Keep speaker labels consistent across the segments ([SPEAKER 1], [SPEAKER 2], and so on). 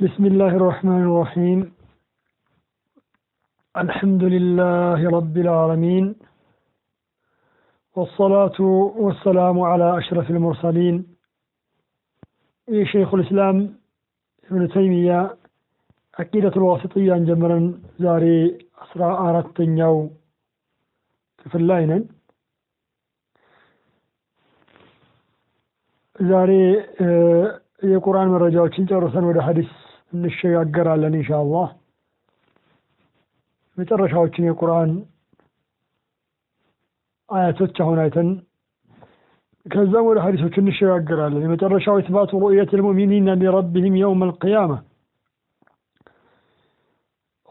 [SPEAKER 1] بسم الله الرحمن الرحيم الحمد لله رب العالمين والصلاة والسلام على أشرف المرسلين شيخ الإسلام ابن تيمية عقيدة الواسطية جمرا زاري أسرى أردت نيو كفلاينا ዛሬ የቁርአን መረጃዎችን ጨርሰን ወደ ሀዲስ እንሸጋገራለን ኢንሻአላህ። መጨረሻዎችን የቁርአን አያቶች አሁን አይተን ከዛም ወደ ሀዲሶች እንሸጋገራለን። የመጨረሻው ኢትባቱ ሩእየት ልሙእሚኒን ሊረቢህም የውም አልቅያማ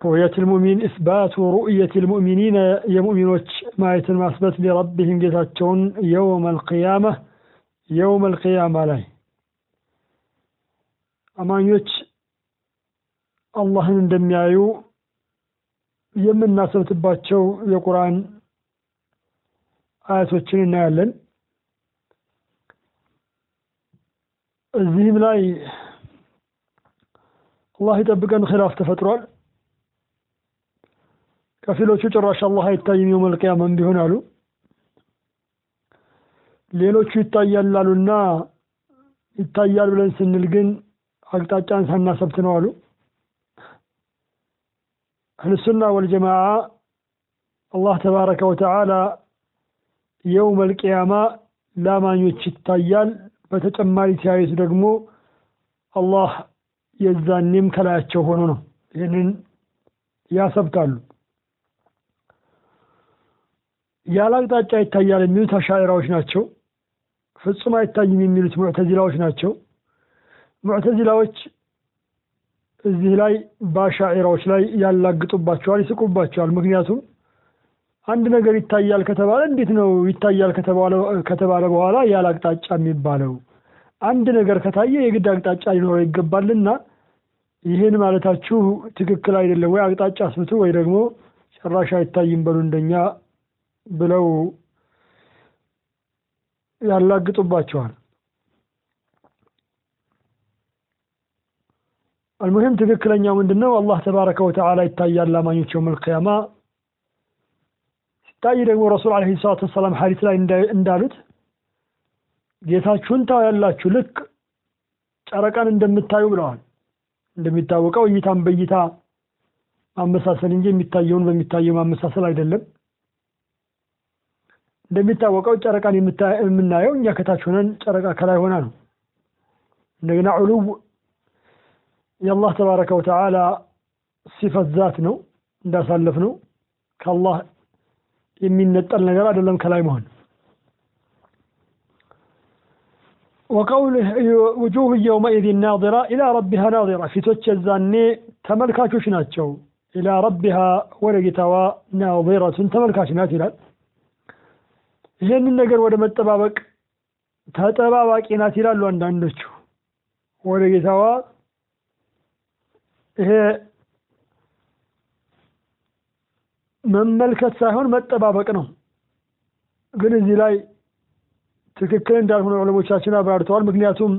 [SPEAKER 1] ሩእየት ልሙእሚን ኢስባቱ ሩእየት ልሙእሚኒን የሙእሚኖች ማየትን ማስበት ሊረቢህም ጌታቸውን የውም አልቅያማ የውም አልቅያማ ላይ አማኞች አላህን እንደሚያዩ የምናሰብትባቸው የቁርአን አያቶችን እናያለን። እዚህም ላይ አላህ ይጠብቀን ኺላፍ ተፈጥሯል። ከፊሎቹ ጭራሽ አላህ አይታይም የውመል ቂያማም ቢሆን አሉ። ሌሎቹ ይታያል አሉና ይታያል ብለን ስንል ግን አቅጣጫን ሳናሰብት ነው አሉ። አህልሱና ወልጀማዓ አላህ ተባረከ ወተዓላ የውመል ቂያማ ለአማኞች ይታያል። በተጨማሪ ሲያዩት ደግሞ አላህ የዛኔም ከላያቸው ሆኖ ነው። ይህንን ያሰብታሉ። ያለ አቅጣጫ ይታያል የሚሉት አሻዕራዎች ናቸው። ፍጹም አይታይም የሚሉት ሙዕተዚላዎች ናቸው። ሙዕተዚላዎች እዚህ ላይ በአሻዒራዎች ላይ ያላግጡባቸዋል፣ ይስቁባቸዋል። ምክንያቱም አንድ ነገር ይታያል ከተባለ እንዴት ነው ይታያል ከተባለ በኋላ ያለ አቅጣጫ የሚባለው? አንድ ነገር ከታየ የግድ አቅጣጫ ሊኖረው ይገባልና ይህን ማለታችሁ ትክክል አይደለም፣ ወይ አቅጣጫ አስብቱ ወይ ደግሞ ጭራሽ አይታይም በሉ እንደኛ ብለው ያላግጡባቸዋል። አልሙሂም ትክክለኛው ምንድን ነው? አላህ ተባረከ ወተዓላ ይታያል ለአማኞች የውመል ቂያማ። ሲታይ ደግሞ ረሱል ዓለይሂ ሰላቱ ወሰላም ሐዲስ ላይ እንዳሉት ጌታችሁን ታያላችሁ ልክ ጨረቃን እንደምታዩ ብለዋል። እንደሚታወቀው እይታን በእይታ ማመሳሰል እንጂ የሚታየውን በሚታየው ማመሳሰል አይደለም። እንደሚታወቀው ጨረቃን የምናየው እኛ ከታች ሆነን ጨረቃ ከላይ ሆና ነው። እንደገና ዑሉው የአላህ ተባረከ ወተዓላ ሲፈት ዛት ነው እንዳሳለፍ ነው። ከአላህ የሚነጠል ነገር አይደለም ከላይ መሆን። ወቀውልህ ውጁህ የውመኢዝን ናዚራ ኢላ ረቢሃ ናዚራ ፊቶች የዛኔ ተመልካቾች ናቸው። ኢላ ረቢሃ ወደ ጌታዋ ናዚረቱን ተመልካች ናት ይላል። ይሄንን ነገር ወደ መጠባበቅ ተጠባባቂ ናት ይላሉ አንዳንዶቹ። ወደ ጌታዋ ይሄ መመልከት ሳይሆን መጠባበቅ ነው። ግን እዚህ ላይ ትክክል እንዳልሆነ ዑለሞቻችን አብራርተዋል። ምክንያቱም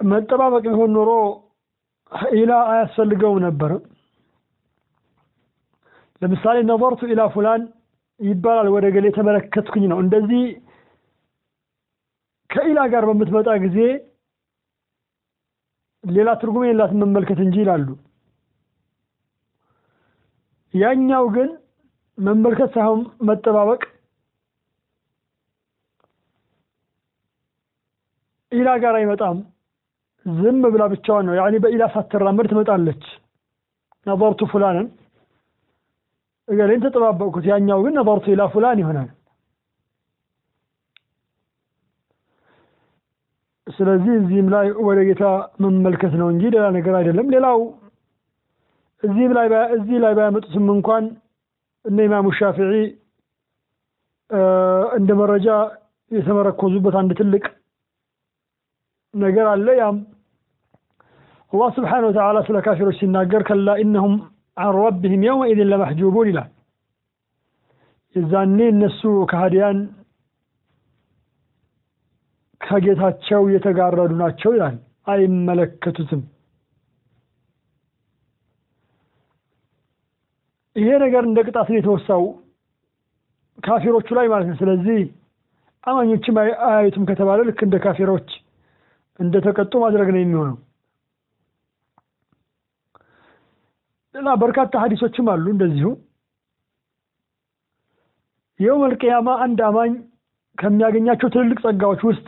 [SPEAKER 1] መጠባበቅ ቢሆን ኖሮ ኢላ አያስፈልገውም ነበር። ለምሳሌ ነዘርቱ ኢላ ፉላን ይባላል። ወደ ገሌ ተመለከትኩኝ ነው። እንደዚህ ከኢላ ጋር በምትመጣ ጊዜ ሌላ ትርጉም የላትም መመልከት እንጂ ይላሉ። ያኛው ግን መመልከት ሳይሆን መጠባበቅ ኢላ ጋር አይመጣም። ዝም ብላ ብቻዋን ነው ያኔ በኢላ ሳትራመድ ትመጣለች። ነዘርቱ ፉላንን እገሌን ተጠባበቅኩት። ያኛው ግን ነዘርቱ ኢላ ፉላን ይሆናል። ስለዚህ እዚህም ላይ ወደ ጌታ መመልከት ነው እንጂ ሌላ ነገር አይደለም። ሌላው እዚህም ላይ እዚህ ላይ ባያመጡትም እንኳን እነ ኢማሙ ሻፊዒ እንደ መረጃ የተመረኮዙበት አንድ ትልቅ ነገር አለ። ያም አላህ ስብሓነሁ ወተዓላ ስለ ካፊሮች ሲናገር ከላ ኢነሁም አን ረቢህም የውመኢዝን ለመሕጁቡን ይላል። የዛኔ እነሱ ከሃዲያን ከጌታቸው የተጋረዱ ናቸው ይላል። አይመለከቱትም። ይሄ ነገር እንደ ቅጣት ነው የተወሳው ካፊሮቹ ላይ ማለት ነው። ስለዚህ አማኞችም አያዩትም ከተባለ ልክ እንደ ካፊሮች እንደተቀጡ ማድረግ ነው የሚሆነው። ሌላ በርካታ ሀዲሶችም አሉ እንደዚሁ የውመል ቂያማ አንድ አማኝ ከሚያገኛቸው ትልልቅ ጸጋዎች ውስጥ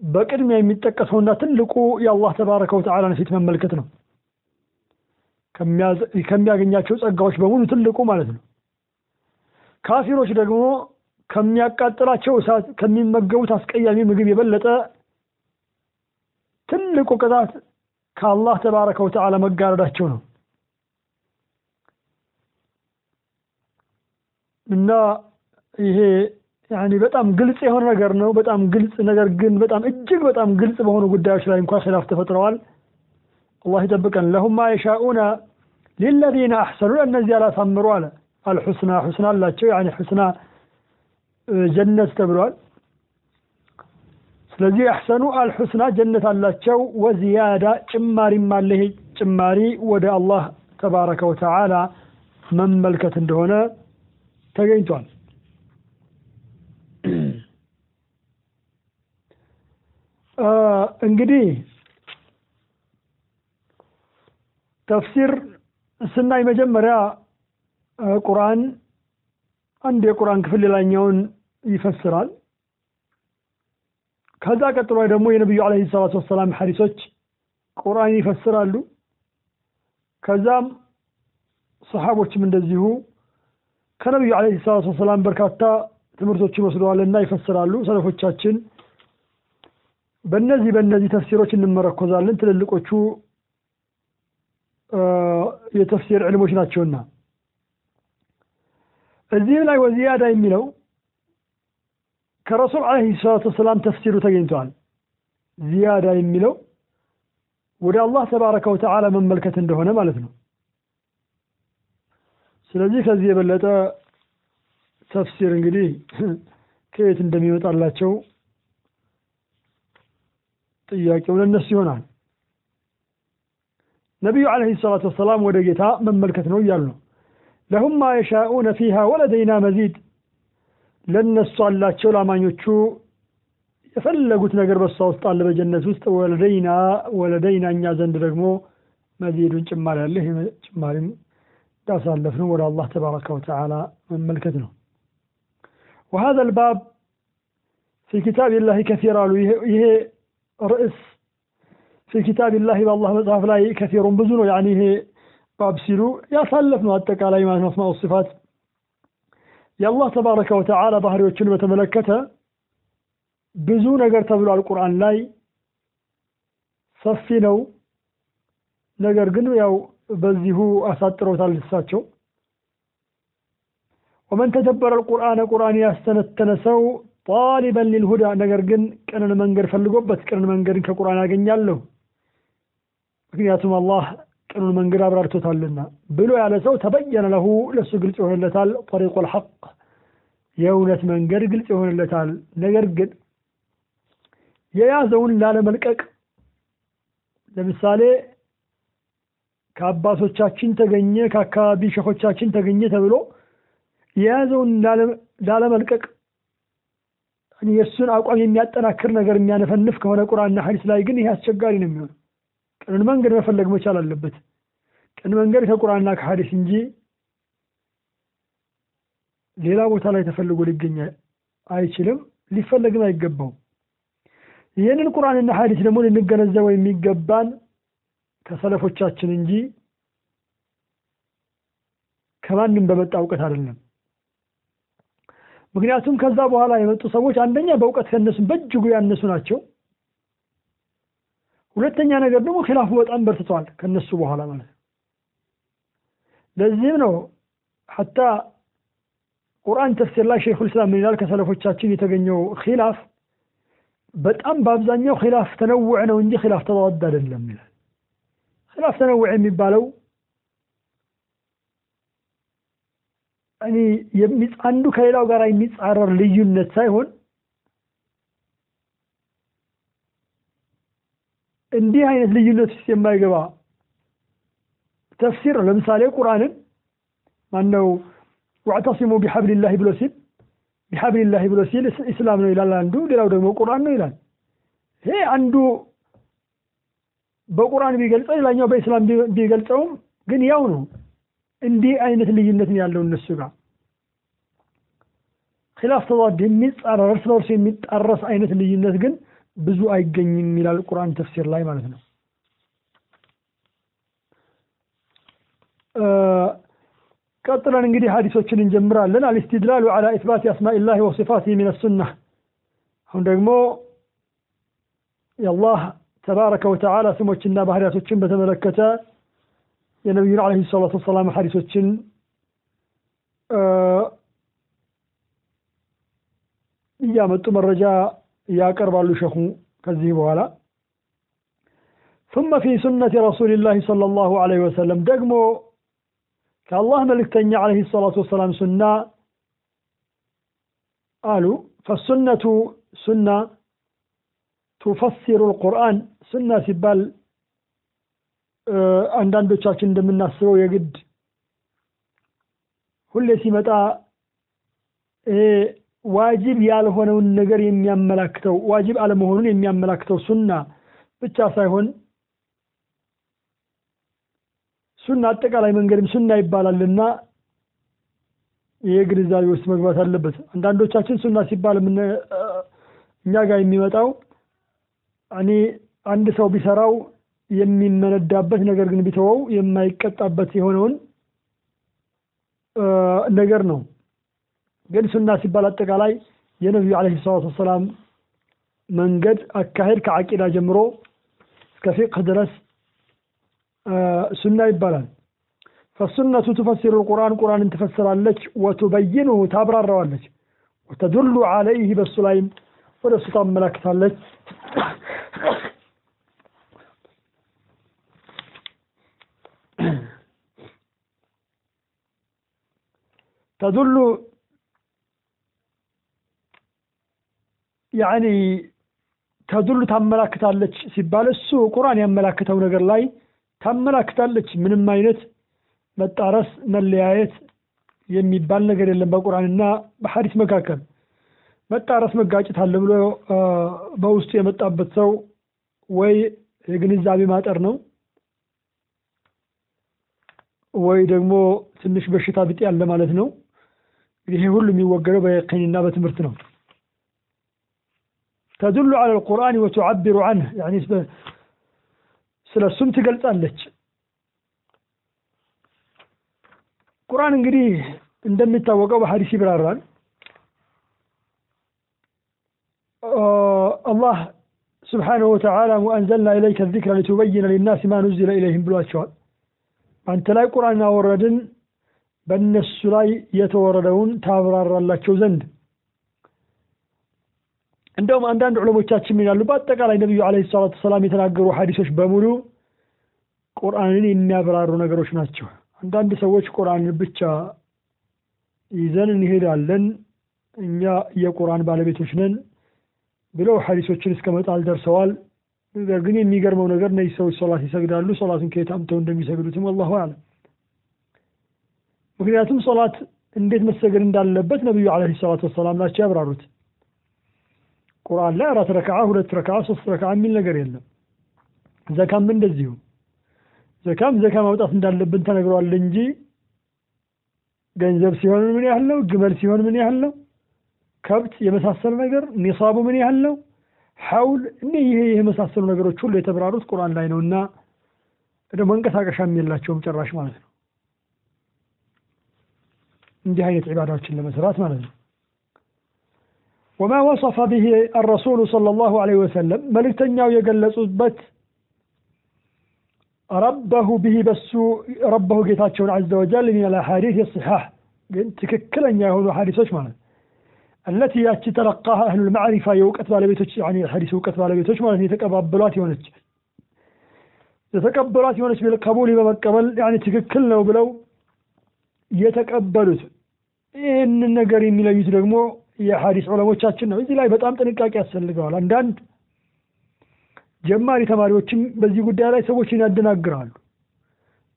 [SPEAKER 1] በቅድሚያ የሚጠቀሰውና ትልቁ የአላህ ተባረከ ወተዓላን ፊት መመልከት ነው። ከሚያገኛቸው ጸጋዎች በሙሉ ትልቁ ማለት ነው። ካፊሮች ደግሞ ከሚያቃጥላቸው እሳት ከሚመገቡት አስቀያሚ ምግብ የበለጠ ትልቁ ቅጣት ከአላህ ተባረከ ወተዓላ መጋረዳቸው ነው እና ይሄ ያኒ በጣም ግልጽ የሆነ ነገር ነው። በጣም ግልጽ ነገር ግን በጣም እጅግ በጣም ግልጽ በሆኑ ጉዳዮች ላይ እንኳን ኺላፍ ተፈጥረዋል። አላህ ይጠብቀን። ለሁም ማ የሻኡነ ሊለዚነ አሕሰኑ ለእነዚህ ያላሳምሩ አለ አልሑስና ሑስና አላቸው ያኒ ሑስና ጀነት ተብሏል። ስለዚህ አሕሰኑ አልሑስና ጀነት አላቸው። ወዚያዳ ጭማሪም አለ። ይሄ ጭማሪ ወደ አላህ ተባረከ ወተዓላ መመልከት እንደሆነ ተገኝቷል። እንግዲህ ተፍሲር ስናይ መጀመሪያ ቁርአን አንድ የቁርአን ክፍል ሌላኛውን ይፈስራል። ከዛ ቀጥሎ ደግሞ የነቢዩ ዓለይሂ ሰላቱ ወሰላም ሐዲሶች ቁርአን ይፈስራሉ። ከዛም ሰሓቦችም እንደዚሁ ከነቢዩ ዓለይሂ ሰላቱ ወሰላም በርካታ ትምህርቶችን ወስደዋልና ይፈስራሉ። ሰለፎቻችን በእነዚህ በእነዚህ ተፍሲሮች እንመረኮዛለን። ትልልቆቹ የተፍሲር ዕልሞች ናቸውና እዚህም ላይ ወዚያዳ የሚለው ከረሱል ዓለይሂ ሰላቱ ወሰላም ተፍሲሩ ተገኝተዋል። ዚያዳ የሚለው ወደ አላህ ተባረከ ወተዓላ መመልከት እንደሆነ ማለት ነው። ስለዚህ ከዚህ የበለጠ ተፍሲር እንግዲህ ከየት እንደሚመጣላቸው ጥያቄው ለነሱ ይሆናል። ነቢዩ ዓለይሂ ሰላቱ ወሰላም ወደ ጌታ መመልከት ነው እያሉ ነው። ለሁም ማ የሻኡነ ፊሃ ወለደይና መዚድ ለነሱ አላቸው ለአማኞቹ የፈለጉት ነገር በሷ ውስጥ አለ በጀነት ውስጥ ወለደይና ወለደይና እኛ ዘንድ ደግሞ መዚዱን ጭማሪ አለ። ይህ ጭማሪም እንዳሳለፍ ነው ወደ አላህ ተባረከ ወተዓላ መመልከት ነው። وهذا الباب في كتاب الله كثير አሉ ይሄ ርዕስ ፊ ኪታቢላሂ በአላህ መጽሐፍ ላይ ከሲሩን ብዙ ነው። ያኒ ይሄ ባብ ሲሉ ያሳለፍ ነው አጠቃላይ ማለት ነው አስማኡ ሲፋት። የአላህ ተባረከ ወተዓላ ባህሪዎችን በተመለከተ ብዙ ነገር ተብሏል ቁርአን ላይ። ሰፊ ነው። ነገር ግን ያው በዚሁ አሳጥሮታል እሳቸው። ወመን ተጀበረ አልቁርአነ ቁርአን ያስተነተነ ሰው ጣሊበን ሊልሁዳ ነገር ግን ቅንን መንገድ ፈልጎበት ቅንን መንገድን ከቁርአን ያገኛለሁ ምክንያቱም አላህ ቅኑን መንገድ አብራርቶታልና ብሎ ያለ ሰው ተበየነ ለሁ ለእሱ ግልጽ ይሆንለታል። ጠሪቁል ሐቅ የእውነት መንገድ ግልጽ ይሆንለታል። ነገር ግን የያዘውን ላለመልቀቅ ለምሳሌ ከአባቶቻችን ተገኘ ከአካባቢ ሸኾቻችን ተገኘ ተብሎ የያዘውን ላለመልቀቅ የእሱን አቋም የሚያጠናክር ነገር የሚያነፈንፍ ከሆነ ቁርአንና ሐዲስ ላይ ግን ይሄ አስቸጋሪ ነው የሚሆነው። ቅን መንገድ መፈለግ መቻል አለበት። ቅን መንገድ ከቁርአንና ከሐዲስ እንጂ ሌላ ቦታ ላይ ተፈልጎ ሊገኝ አይችልም፣ ሊፈለግም አይገባውም። ይህንን ቁርአንና ሐዲስ ደግሞ ልንገነዘበው የሚገባን ከሰለፎቻችን እንጂ ከማንም በመጣ እውቀት አይደለም። ምክንያቱም ከዛ በኋላ የመጡ ሰዎች አንደኛ በእውቀት ከነሱም በእጅጉ ያነሱ ናቸው። ሁለተኛ ነገር ደግሞ ኺላፉ በጣም በርትተዋል ከነሱ በኋላ ማለት ነው። ለዚህም ነው ሐታ ቁርአን ተፍሲር ላይ ሸይኹል ኢስላም ምን ይላል? ከሰለፎቻችን የተገኘው ኺላፍ በጣም በአብዛኛው ኺላፍ ተነውዕ ነው እንጂ ኺላፍ ተዋድ አይደለም ይላል። ኺላፍ ተነውዕ የሚባለው እኔ አንዱ ከሌላው ጋር የሚጻረር ልዩነት ሳይሆን እንዲህ አይነት ልዩነት ውስጥ የማይገባ ተፍሲር ነው። ለምሳሌ ቁርአንን ማነው ዋዕተሲሙ ቢሐብሊላሂ ብሎ ሲል ቢሐብሊላሂ ብሎ ሲል ኢስላም ነው ይላል አንዱ፣ ሌላው ደግሞ ቁርአን ነው ይላል። ይሄ አንዱ በቁርአን ቢገልጸው ሌላኛው በኢስላም ቢገልጸውም ግን ያው ነው። እንዲህ አይነት ልዩነት ነው ያለው እነሱ ጋር ኺላፍ ተዋድ የሚጻረር እርስ በርሱ የሚጣረስ አይነት ልዩነት ግን ብዙ አይገኝም ይላል ቁርአን ተፍሲር ላይ ማለት ነው። ቀጥለን እንግዲህ ሀዲሶችን እንጀምራለን። አልስትድላሉ ዐላ ኢስባት አስማኢላሂ ወሲፋቲሂ ሚነ ሱና። አሁን ደግሞ የአላህ ተባረከ ወተዓላ ስሞችና ባህሪያቶችን በተመለከተ የነቢዩን ዓለይሂ ሰላቱ ወሰላም ሀዲሶችን እያመጡ መረጃ ያቀርባሉ ሸኹ ከዚህ በኋላ ثم في سنة رسول الله صلى الله عليه وسلم ደግሞ ከአላህ መልእክተኛ ዓለይሂ ሰላቱ ወሰላም ሱና አሉ ፈሱነቱ ሱና ቱፈሲሩ ልቁርአን ሱና ሲባል አንዳንዶቻችን እንደምናስበው የግድ ሁሌ ሲመጣ ዋጅብ ያልሆነውን ነገር የሚያመላክተው ዋጅብ አለመሆኑን የሚያመላክተው ሱና ብቻ ሳይሆን ሱና አጠቃላይ መንገድም ሱና ይባላልና ይህ ውስጥ መግባት አለበት። አንዳንዶቻችን ሱና ሲባል እኛ ጋር የሚመጣው እኔ አንድ ሰው ቢሰራው የሚመነዳበት ነገር ግን ቢተወው የማይቀጣበት የሆነውን ነገር ነው። ግን ሱና ሲባል አጠቃላይ የነቢዩ ዓለይሂ ሰላቱ ወሰላም መንገድ አካሄድ ከዓቂዳ ጀምሮ እስከ ፊቅህ ድረስ ሱና ይባላል። ፈሱነቱ ትፈሲሩ ልቁርአን ቁርአንን ትፈስራለች፣ ወቱበይኑሁ ታብራራዋለች፣ ወተዱሉ ዓለይህ በሱ ላይም ወደ እሱ ታመላክታለች። ተዱሉ ያኒ ተዱሉ ታመላክታለች ሲባል እሱ ቁርአን ያመላክተው ነገር ላይ ታመላክታለች። ምንም አይነት መጣረስ መለያየት የሚባል ነገር የለም በቁርአንና በሐዲስ መካከል። መጣረስ መጋጨት አለ ብሎ በውስጡ የመጣበት ሰው ወይ የግንዛቤ ማጠር ነው ወይ ደግሞ ትንሽ በሽታ ቢጤ ያለ ማለት ነው። ይሄ ሁሉ የሚወገደው በየቂንና በትምህርት ነው። ተዱሉ ዐለ ልቁርአን ወቱዓቢሩ ያኒ ስለ እሱም ትገልጻለች። ቁርአን እንግዲህ እንደሚታወቀው በሐዲስ ይብራራል። አላህ ስብሓነሁ ወተዓላ ወአንዘልና ኢለይከ ዚክረ ሊቱበይነ ሊናሲ ማ ኑዚለ ኢለይህም ብሏቸዋል። አንተ ላይ ቁርአን አወረድን በእነሱ ላይ የተወረደውን ታብራራላቸው ዘንድ። እንደውም አንዳንድ ዑለሞቻችን ምን ይላሉ? በአጠቃላይ ነቢዩ ዓለይሂ ሰላቱ ወሰላም የተናገሩ ሐዲሶች በሙሉ ቁርአንን የሚያብራሩ ነገሮች ናቸው። አንዳንድ ሰዎች ቁርአንን ብቻ ይዘን እንሄዳለን፣ እኛ የቁርአን ባለቤቶች ነን ብለው ሐዲሶችን እስከ መጣል ደርሰዋል። ነገር ግን የሚገርመው ነገር እነዚህ ሰዎች ሶላት ይሰግዳሉ። ሶላቱን ከየት አምጥተው እንደሚሰግዱትም አላሁ አለም። ምክንያቱም ሶላት እንዴት መሰገድ እንዳለበት ነቢዩ ዓለይሂ ሰላቱ ወሰላም ናቸው ያብራሩት። ቁርአን ላይ አራት ረክዓ፣ ሁለት ረክዓ፣ ሶስት ረክዓ የሚል ነገር የለም። ዘካም እንደዚሁ ዘካም ዘካ ማውጣት እንዳለብን ተነግሯል እንጂ ገንዘብ ሲሆን ምን ያህል ነው፣ ግመል ሲሆን ምን ያህል ነው፣ ከብት የመሳሰሉ ነገር ኒሳቡ ምን ያህል ነው፣ ሐውል እኔ ይሄ የመሳሰሉ ነገሮች ሁሉ የተብራሩት ቁርአን ላይ ነው እና ደግሞ መንቀሳቀሻም የላቸውም ጭራሽ ማለት ነው። እንዲህ አይነት ዒባዳዎችን ለመስራት ማለት ነው። ወማ ወሰፈ ብሂ አረሱሉ ሰለላሁ ዐለይሂ ወሰለም መልእክተኛው የገለጹበት ረበሁ ብሂ በሱ ረበሁ ጌታቸውን ዐዘ ወጀል ሚነል አሐዲስ የሲሐህ ግን ትክክለኛ የሆኑ ሐዲሶች ማለት አለቲ ያቺ ተለቃህ አህሉል ማዕሪፋ የእውቀት ባለቤቶች ሐዲስ እውቀት ባለቤቶች ማለት የተቀባበሏት የሆነች የተቀበሏት የሆነች ቢልቀቡል በመቀበል ትክክል ነው ብለው የተቀበሉት ይህንን ነገር የሚለዩት ደግሞ የሐዲስ ዑለሞቻችን ነው። እዚህ ላይ በጣም ጥንቃቄ ያስፈልገዋል። አንዳንድ ጀማሪ ተማሪዎችም በዚህ ጉዳይ ላይ ሰዎችን ያደናግራሉ።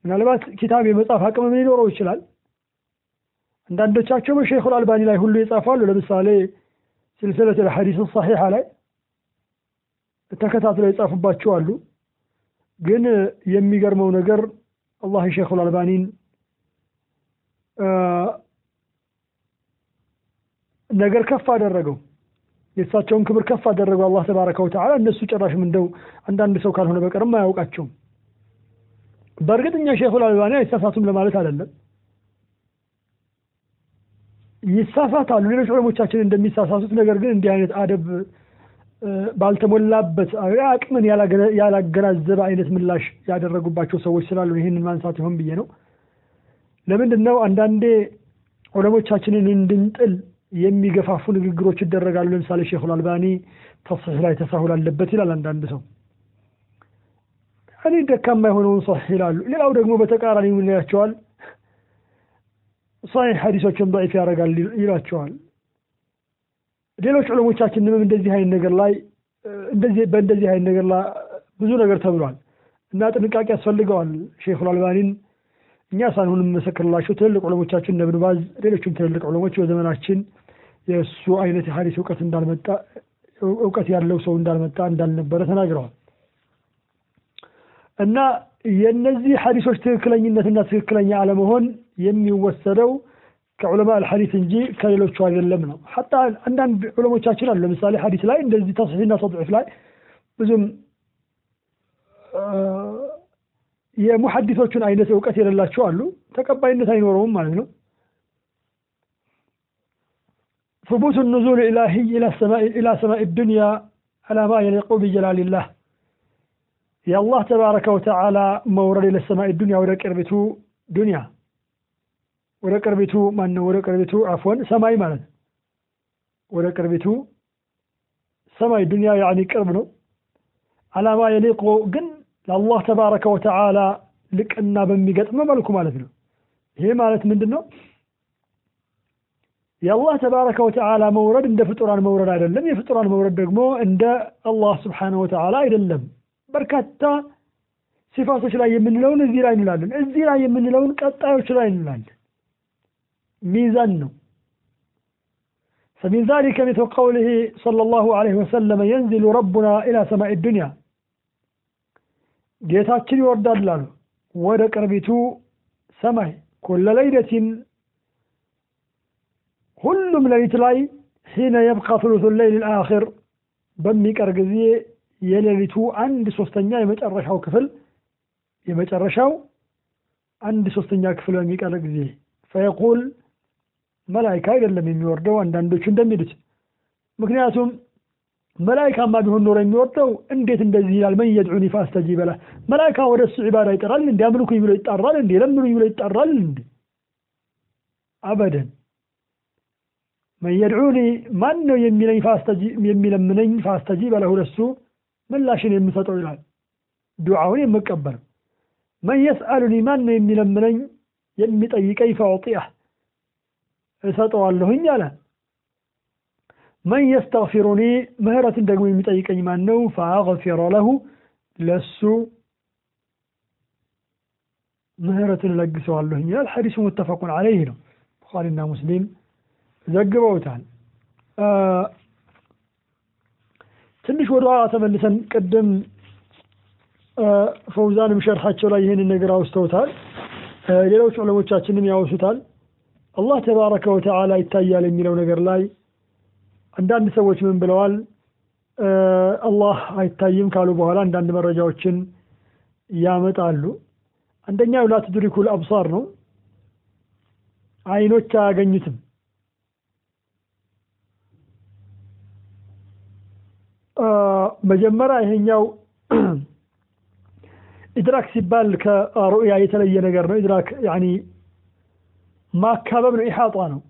[SPEAKER 1] ምናልባት ኪታብ የመጻፍ አቅም ሊኖረው ይችላል። አንዳንዶቻቸው በሼኹል አልባኒ ላይ ሁሉ ይጻፋሉ። ለምሳሌ ሲልሲለት ልሐዲስ ሰሒሓ ላይ ተከታትለው የጻፉባቸው አሉ። ግን የሚገርመው ነገር አላህ ሼኹል አልባኒን ነገር ከፍ አደረገው። የእሳቸውን ክብር ከፍ አደረገው አላህ ተባረከ ወተዓላ። እነሱ ጭራሽም እንደው አንዳንድ ሰው ካልሆነ በቀርም አያውቃቸውም። በእርግጠኛ ሼኹል አልባኒ አይሳሳቱም ለማለት አይደለም፣ ይሳሳታሉ። ሌሎች ዑለሞቻችን እንደሚሳሳቱት። ነገር ግን እንዲህ አይነት አደብ ባልተሞላበት አቅምን ያላገናዘበ አይነት ምላሽ ያደረጉባቸው ሰዎች ስላሉ ይህንን ማንሳት ይሆን ብዬ ነው። ለምንድን ነው አንዳንዴ ዑለሞቻችንን እንድንጥል የሚገፋፉ ንግግሮች ይደረጋሉ። ለምሳሌ ሼኹል አልባኒ ተስሒህ ላይ ተሳሁል አለበት ይላል አንዳንድ ሰው። እኔ ደካማ የሆነውን ሰሒህ ይላሉ። ሌላው ደግሞ በተቃራኒ ምን ይላቸዋል? ሰሒህ ሐዲሶችን ደዒፍ ያደርጋል ይላቸዋል። ሌሎች ዑለሞቻችንም እንደዚህ አይነት ነገር ላይ እንደዚህ በእንደዚህ አይነት ነገር ላይ ብዙ ነገር ተብሏል እና ጥንቃቄ ያስፈልገዋል። ሼኹል አልባኒን እኛ ሳንሆን የምመሰክርላቸው ትልልቅ ዑለሞቻችን እነ ኢብኑ ባዝ፣ ሌሎችም ትልልቅ ዑለሞች በዘመናችን የእሱ አይነት የሐዲስ እውቀት እንዳልመጣ እውቀት ያለው ሰው እንዳልመጣ እንዳልነበረ ተናግረዋል። እና የእነዚህ ሐዲሶች ትክክለኝነትና ትክክለኛ አለመሆን የሚወሰደው ከዑለማ አልሐዲስ እንጂ ከሌሎቹ አይደለም ነው። ሐታ አንዳንድ ዑለሞቻችን አሉ። ለምሳሌ ሐዲስ ላይ እንደዚህ ተስሒህና ተድዒፍ ላይ ብዙም የሙሐዲሶቹን አይነት እውቀት የሌላቸው አሉ። ተቀባይነት አይኖረውም ማለት ነው። ثبوت النزول الإلهي إلى السماء إلى سماء الدنيا على ما يليق بجلال الله يا الله تبارك وتعالى مورد إلى السماء الدنيا ولا قربته دنيا ولا قربته من ولا قربته عفوا سماء ማለት ወደ ቅርቢቱ ሰማይ ዱንያ ያኒ ቅርብ ነው። አላማ የሊቆ ግን ለአላህ ተባረከ ወተዓላ ልቅና በሚገጥመ መልኩ ማለት ነው። ይሄ ማለት ምንድን ነው? የአላህ ተባረከ ወተዓላ መውረድ እንደ ፍጡራን መውረድ አይደለም። የፍጡራን መውረድ ደግሞ እንደ አላህ ስብሓነሁ ወተዓላ አይደለም። በርካታ ሲፋቶች ላይ የምንለውን እዚህ ላይ እንላለን። እዚህ ላይ የምንለውን ቀጣዮች ላይ እንላለን። ሚዛን ነው። فمن ذلك مثل قوله صلى الله عليه وسلم ينزل ربنا إلى سماء الدنيا ጌታችን ይወርዳል አሉ ወደ ቅርቢቱ ሰማይ ኩለ ለይለቲን ሁሉም ሌሊት ላይ ሒነ የብቃ ثሉث ሌይል ልአኪር በሚቀር ጊዜ የሌሊቱ አንድ ሶስተኛ የመጨረሻው ክፍል የመጨረሻው አንድ ሶስተኛ ክፍል በሚቀር ጊዜ ፈየቁል መላይካ አይደለም የሚወርደው አንዳንዶቹ እንደሚሉት። ምክንያቱም መላይካማ ቢሆን ኖሮ የሚወርደው እንዴት እንደዚህ ይላል? መን የድዑኒ ፈአስተጂበ ለህ መላይካ ወደ እሱ ዒባዳ ይጠራል እንዲ አምልኩኝ ብሎ ይጠራል እንዲ ለምኑኝ ብሎ ይጠራል እንዲ አበደን። መን የድዑኒ ማን ነው የሚለምነኝ ፈአስተጂበ ለሁ ለሱ ምላሽን የምሰጠው ይላል። ዱዓውን የምቀበለው መን የስአሉኒ ማን ነው የሚለምነኝ? የሚጠይቀኝ ፈአዕጢአህ እሰጠዋለሁኝ አለ መን የስተግፊሩኒ ምህረትን ደግሞ የሚጠይቀኝ ማን ነው? ፈአግፊረ ለሁ ለሱ ምህረትን እለግሰዋለሁኝ ይላል። ሐዲሱ ሙተፈቁን ዐለይህ ነው። ቡኻሪና ሙስሊም ዘግበውታል። ትንሽ ወደ ኋላ ተመልሰን ቅድም ፈውዛንም ሸርሓቸው ላይ ይህንን ነገር አውስተውታል። ሌሎች ዑለሞቻችንም ያወሱታል። አላህ ተባረከ ወተዓላ ይታያል የሚለው ነገር ላይ አንዳንድ ሰዎች ምን ብለዋል? አላህ አይታይም ካሉ በኋላ አንዳንድ መረጃዎችን ያመጣሉ። አንደኛው ላ ትድሪኩል አብሳር ነው፣ አይኖች አያገኙትም። መጀመሪያ ይሄኛው إدراك ሲባል ከ رؤية የተለየ ነገር ነው። إدراك يعني ማካበብ ነው። إحاطة ነው።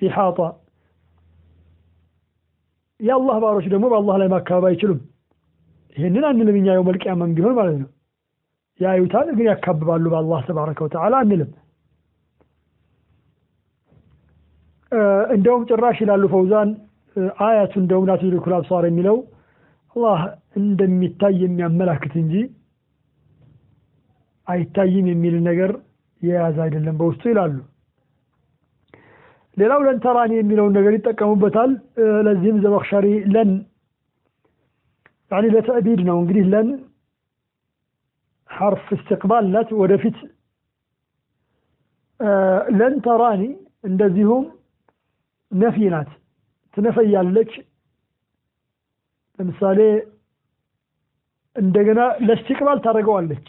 [SPEAKER 1] إحاطة የአላህ ባሮች ደግሞ በአላህ ላይ ማካበብ አይችሉም። ይህንን አንልም እኛ يوم القيامة ም ቢሆን ማለት ነው። ያዩታል፣ ግን ያካብባሉ በአላህ تبارك وتعالى አንልም። እንደውም ጭራሽ ይላሉ ፈውዛን አያቱ እንደውም ላ አብሳር የሚለው አላህ እንደሚታይ የሚያመላክት እንጂ አይታይም የሚል ነገር የያዘ አይደለም በውስጡ ይላሉ። ሌላው ለን ተራኒ የሚለውን ነገር ይጠቀሙበታል። ለዚህም ዘመክሸሪ ለን ያኒ ለተዕቢድ ነው። እንግዲህ ለን ሐርፍ እስትቅባል ናት፣ ወደፊት ለን ተራኒ እንደዚሁም ነፊ ናት፣ ትነፈያለች። ለምሳሌ እንደገና ለእስትቅባል ታደርገዋለች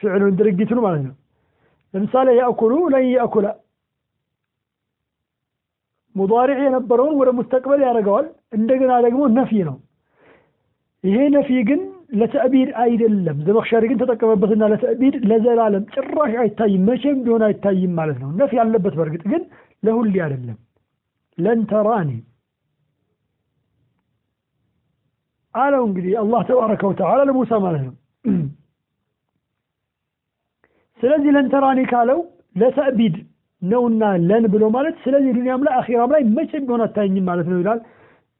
[SPEAKER 1] ፊዕሉን ድርጊቱን ማለት ነው። ለምሳሌ ያእኩሉ ለን ያእኩላ ሙዳሪዕ የነበረውን ወደ ሙስተቅበል ያደርገዋል። እንደገና ደግሞ ነፊ ነው። ይሄ ነፊ ግን ለተዕቢድ አይደለም። ዘመክሸሪ ግን ተጠቀመበትና ለተዕቢድ ለዘላለም ጭራሽ አይታይም፣ መቼም ቢሆን አይታይም ማለት ነው። ነፊ ያለበት በእርግጥ ግን ለሁሌ አይደለም። ለን ተራኒ አለው እንግዲህ አላህ ተባረከ ወተዓላ ለሙሳ ማለት ነው። ስለዚህ ለን ተራኒ ካለው ለተዕቢድ ነውና ለን ብሎ ማለት ስለዚህ ዱንያም ላይ አኺራም ላይ መቼም ቢሆን አታየኝም ማለት ነው ይላል።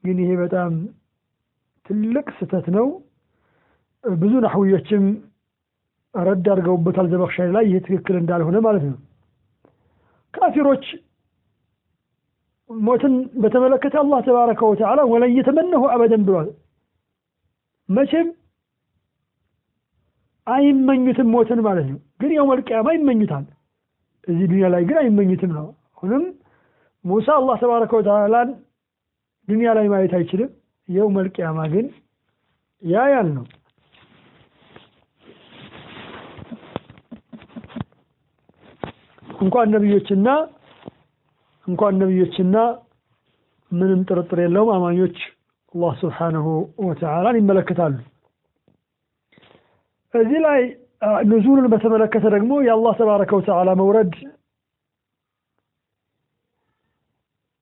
[SPEAKER 1] ግን ይሄ በጣም ትልቅ ስህተት ነው። ብዙ ናሕውዮችም ረድ አድርገውበታል ዘመክሸሪ ላይ ይህ ትክክል እንዳልሆነ ማለት ነው። ካፊሮች ሞትን በተመለከተ አላህ ተባረከ ወተዓላ ወለን የተመነሁ አበደን ብሏል። መቼም አይመኙትም ሞትን ማለት ነው። ግን የውመል ቂያማ ይመኙታል። እዚህ ዱንያ ላይ ግን አይመኙትም ነው። አሁንም ሙሳ አላህ ተባረከ ወተዓላን ዱንያ ላይ ማየት አይችልም። የውመል ቂያማ ግን ያያል ነው። እንኳን ነቢዮችና እንኳን ነቢዮችና ምንም ጥርጥር የለውም አማኞች አላህ ስብሓነሁ ወተዓላን ይመለከታሉ። እዚህ ላይ ኑዙልን በተመለከተ ደግሞ የአላህ ተባረከ ወተዓላ መውረድ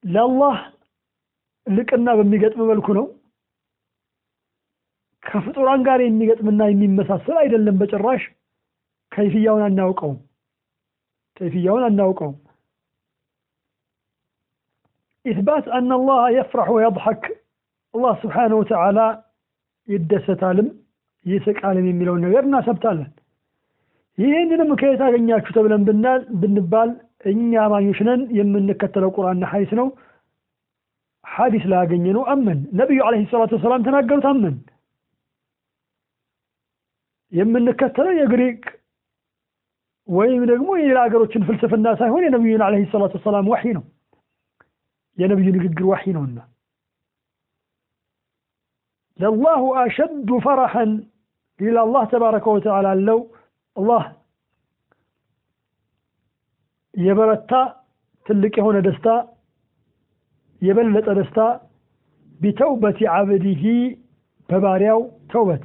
[SPEAKER 1] ለአላህ ልቅና በሚገጥም መልኩ ነው። ከፍጡራን ጋር የሚገጥምና የሚመሳሰል አይደለም በጭራሽ። ከይፍያውን አናውቀውም፣ ከይፍያውን አናውቀውም። ኢትባት አነ አላህ የፍረሕ ወየድሐክ አላህ ስብሓነሁ ወተዓላ ይደሰታልም ይስቃልም የሚለውን ነገር እናሰብታለን። ይህንንም ከየት አገኛችሁ ተብለን ብንባል እኛ አማኞች ነን፣ የምንከተለው ቁርአንና ሐዲስ ነው። ሐዲስ ላይ ያገኘ ነው አመን። ነቢዩ ዓለይሂ ሰላቱ ወሰላም ተናገሩት አመን። የምንከተለው የግሪክ ወይም ደግሞ የሌላ ሀገሮችን ፍልስፍና ሳይሆን የነቢዩን ዓለይሂ ሰላቱ ወሰላም ወሒ ነው። የነቢዩ ንግግር ወሒ ነውና ለላሁ አሸዱ ፈረሐን ሊል አላህ ተባረከ ወተዓላ አለው አላህ የበረታ ትልቅ የሆነ ደስታ የበለጠ ደስታ ቢተውበት ዓብዲሂ በባሪያው ተውበት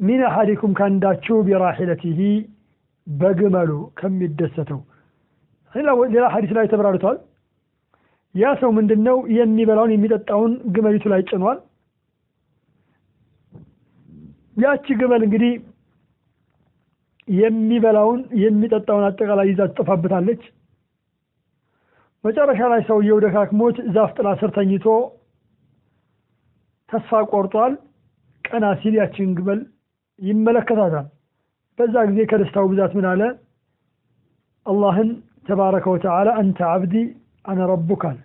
[SPEAKER 1] ሚን አሐዲኩም ካንዳችሁ ቢራሒለቲሂ በግመሉ ከሚደሰተው ሌላ ሐዲስ ላይ ተብራርቷል። ያ ሰው ምንድን ነው የሚበላውን የሚጠጣውን ግመሊቱ ላይ ጭኗል። ያቺ ግመል እንግዲህ የሚበላውን የሚጠጣውን አጠቃላይ ይዛ ትጠፋበታለች። መጨረሻ ላይ ሰውየው ደካክሞት ዛፍ ጥላ ስር ተኝቶ ተስፋ ቆርጧል። ቀና ሲል ያችን ግመል ይመለከታታል። በዛ ጊዜ ከደስታው ብዛት ምን አለ? አላህን ተባረከ ወተዓላ አንተ አብዲ አነ አለ።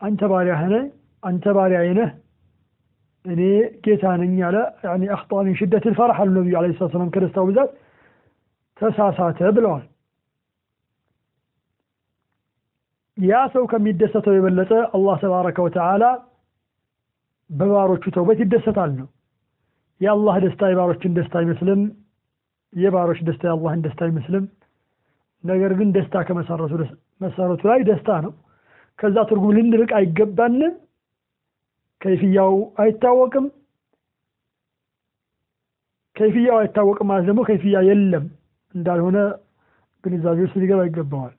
[SPEAKER 1] አንተ ባሪያህ ነህ፣ አንተ ባሪያዬ ነህ፣ እኔ ጌታ ነኝ አለ። አኽጣ ሚን ሽደት ልፈረሕ አሉ ነቢዩ ዓለይሂ ወሰላም ከደስታው ብዛት ተሳሳተ ብለዋል። ያ ሰው ከሚደሰተው የበለጠ አላህ ተባረከ ወተዓላ በባሮቹ ተውበት ይደሰታል ነው። የአላህ ደስታ የባሮችን ደስታ አይመስልም። የባሮች ደስታ የአላህን ደስታ አይመስልም። ነገር ግን ደስታ ከመሰረቱ መሰረቱ ላይ ደስታ ነው። ከዛ ትርጉም ልንርቅ አይገባንም። ከይፍያው አይታወቅም። ከይፍያው አይታወቅም ማለት ደግሞ ከይፍያ የለም እንዳልሆነ ግንዛቤ ውስጥ ሊገባ ይገባዋል።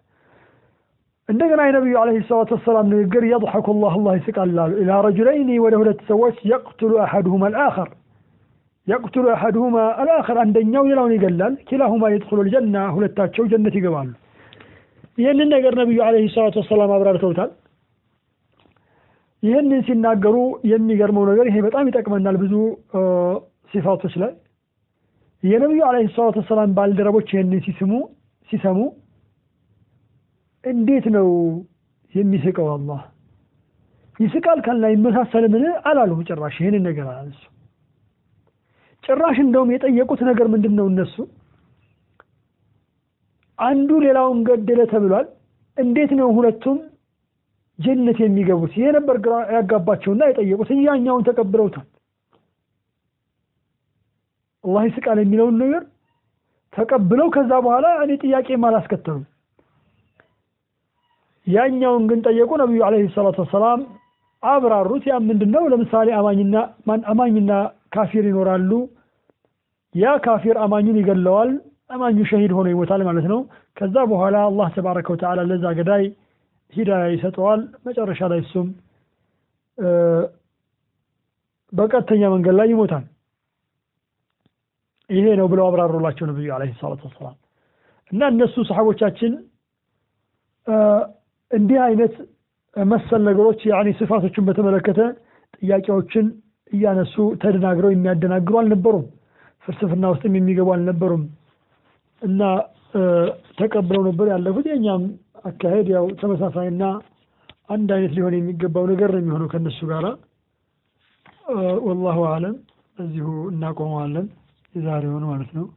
[SPEAKER 1] እንደገና የነቢዩ ዓለይሂ ሰላቱ ወሰላም ንግግር የضሐኩ ላህ አላህ ይስቃል ኢላ ረጁለይኒ ወደ ሁለት ሰዎች የቅትሉ አሐዱሁማ አልአኸር የቅትሉ አሐዱሁማ አልአኸር አንደኛው ሌላውን ይገላል። ኪላሁማ የድኹሉ ልጀና ሁለታቸው ጀነት ይገባሉ። ይህንን ነገር ነቢዩ ዓለይሂ ሰላቱ ወሰላም አብራርተውታል። ይህንን ሲናገሩ የሚገርመው ነገር ይሄ በጣም ይጠቅመናል ብዙ ሲፋቶች ላይ የነቢዩ ዓለይሂ ሰላቱ ወሰላም ባልደረቦች ይህንን ሲስሙ ሲሰሙ እንዴት ነው የሚስቀው አላህ? ይስቃል ካልና ይመሳሰልምን አላሉም ጭራሽ ይህንን ነገር አላነሱ ጭራሽ እንደውም የጠየቁት ነገር ምንድን ነው እነሱ? አንዱ ሌላውን ገደለ ተብሏል። እንዴት ነው ሁለቱም ጀነት የሚገቡት? ይሄ ነበር ግራ ያጋባቸውና የጠየቁት። እያኛውን ተቀብለውታል አላህ ይስቃል የሚለውን ነገር ተቀብለው ከዛ በኋላ እኔ ጥያቄም አላስከተሉም ያኛውን ግን ጠየቁ ነቢዩ ዓለይሂ ሰላቱ ወሰላም አብራሩት። ያ ምንድን ነው ለምሳሌ አማኝና ካፊር ይኖራሉ። ያ ካፊር አማኙን ይገለዋል። አማኙ ሸሂድ ሆኖ ይሞታል ማለት ነው። ከዛ በኋላ አላህ ተባረከ ወተዓላ ለዛ ገዳይ ሂዳያ ይሰጠዋል። መጨረሻ ላይ እሱም በቀጥተኛ መንገድ ላይ ይሞታል ይሄ ነው ብለው አብራሩላቸው ነብዩ አለይሂ ሰላቱ ወሰላም። እና እነሱ ሰሓቦቻችን እንዲህ አይነት መሰል ነገሮች ያኒ ስፋቶችን በተመለከተ ጥያቄዎችን እያነሱ ተደናግረው የሚያደናግሩ አልነበሩም። ፍልስፍና ውስጥም የሚገቡ አልነበሩም። እና ተቀብለው ነበር ያለፉት። የእኛም አካሄድ ያው ተመሳሳይና አንድ አይነት ሊሆን የሚገባው ነገር ነው የሚሆነው ከእነሱ ጋር ወላሁ አለም። እዚሁ እናቆመዋለን إذا رأينا نحن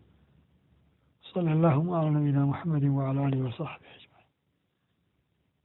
[SPEAKER 1] صلى الله على نبينا محمد وعلى آله وصحبه.